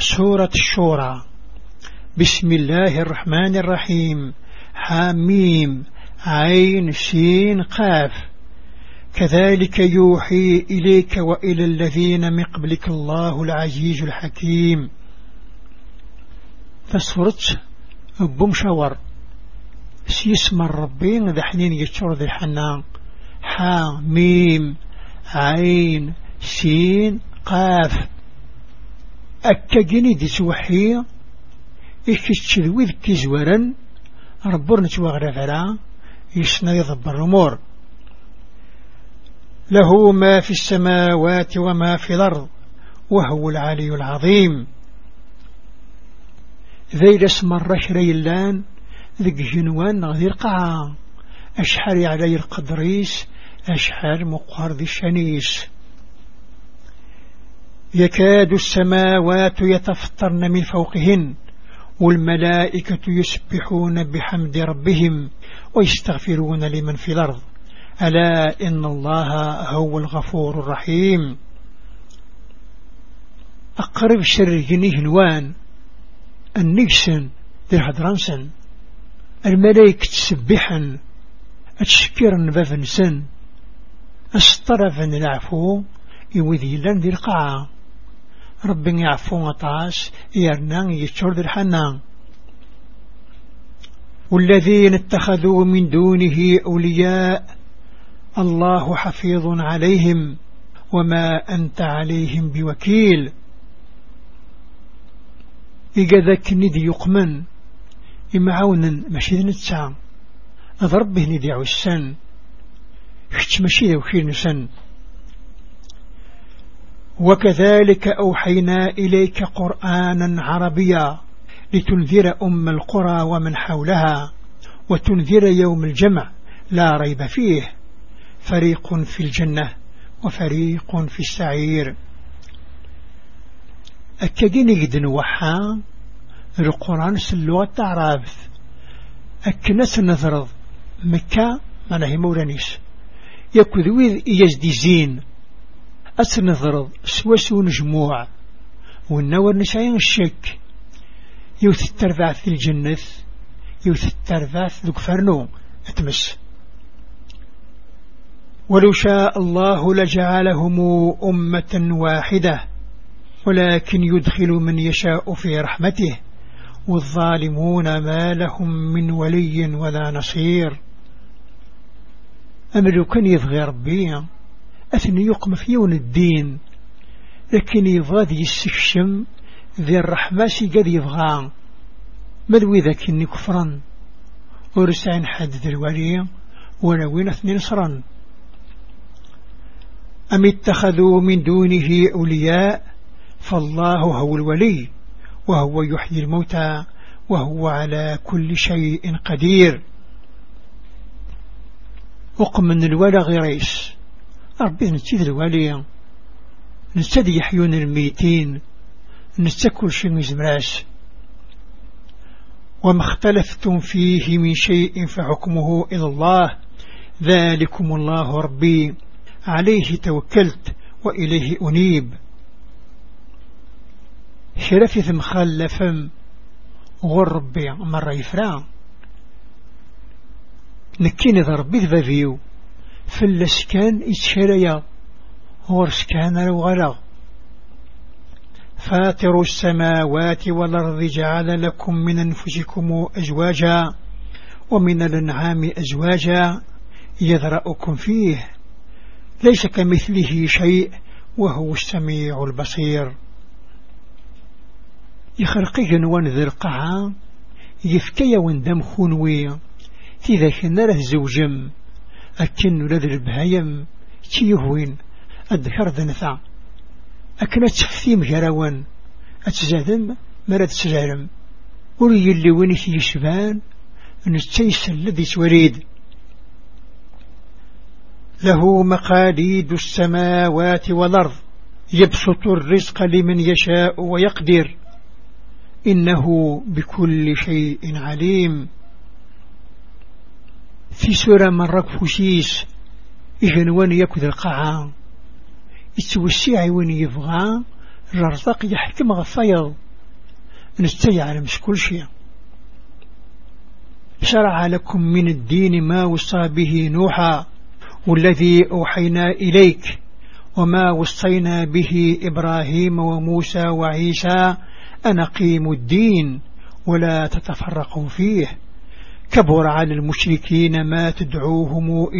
سورة الشورى. بسم الله الرحمن الرحيم. حاميم. عين شين قاف. كذلك يوحي إليك وإلى الذين من قبلك الله العزيز الحكيم. فسورة بمشاور سيسم الربين ذا حنين يتشور ذي الحنان حا ميم عين سين قاف أكا دي سوحي إكش تشذوذ كزورا ربور نتوغر فلا يسنى يضبر الأمور له ما في السماوات وما في الأرض وهو العلي العظيم. ذي اسم الرشري اللان ذي جنوان غير القاعة أشحر علي القدريس أشحر مقهر ذي الشنيس. يكاد السماوات يتفطرن من فوقهن والملائكة يسبحون بحمد ربهم ويستغفرون لمن في الأرض. ألا إن الله هو الغفور الرحيم. أقرب شر جنيه الوان النجسن ذي الهدرانسن الملائكة تسبحن أتشكرن بفنسن أسطرفن العفو يوذي لن ذي القاعة ربي يعفو مطاس يرنا يتشرد الحنان والذين اتخذوا من دونه أولياء الله حفيظ عليهم وما أنت عليهم بوكيل. إذا ذاك ندي يقمن إمعاونا ماشي نتسع أضرب به ندي عسان ماشي وكيل نسان وكذلك أوحينا إليك قرآنا عربيا لتنذر أم القرى ومن حولها وتنذر يوم الجمع لا ريب فيه فريق في الجنة وفريق في السعير. أكدين قد نوحا القرآن سلوة تعرف أكنس نظرض مكة منهي مورانيس. يكذوذ إيجدي زين. أتنظرض سواسو نجموع والنور نشعين الشك. يوث التربع في يوث التربع في ذوك فرنو أتمس ولو شاء الله لجعلهم أمة واحدة. ولكن يدخل من يشاء في رحمته. والظالمون ما لهم من ولي ولا نصير. أملو كان يبغي ربي. أثني يقم في يون الدين. لكن يبغى يستكشم ذي الرحمة قد يبغى مذوي ذاك إني كفرا ورسعين حد ذي الولي ولوين اثنين صرا أم اتخذوا من دونه أولياء؟ فالله هو الولي وهو يحيي الموتى وهو على كل شيء قدير. وقم من الولا غيريس ربي نتيذ الوالي نستدي يحيون الميتين. نستكل شيء مزمراس وما اختلفتم فيه من شيء فحكمه إلى الله. ذلكم الله ربي. عليه توكلت وإليه أنيب. شرفي مخلفا. غربي مرة يفرع نكيني ضربي ذبابيو فلس كان إتشريا غرس كان غلا فاتر السماوات والأرض جعل لكم من أنفسكم أزواجا ومن الأنعام أزواجا يذرأكم فيه. ليس كمثله شيء وهو السميع البصير. يخرقي جنوان ذي القاعة يفكي وندم خونوي. إذا كان له زوجم أكن ولد البهايم تيهوين الذكر ذنثع أكن تخثيم جراوان أتزادم مرد تسجارم وري اللي وينك يشبان نستيس الذي توريد له مقاليد السماوات والأرض يبسط الرزق لمن يشاء ويقدر. إنه بكل شيء عليم. في سورة مرك فشيس إجنوان يكذ القاعة يتوسع وين يبغى الرزق يحكم غفيض نستيعلم كل شيء. شرع لكم من الدين ما وصى به نوحا والذي أوحينا إليك وما وصينا به إبراهيم وموسى وعيسى أن قيموا الدين ولا تتفرقوا فيه. كبر على المشركين ما تدعوهم إليه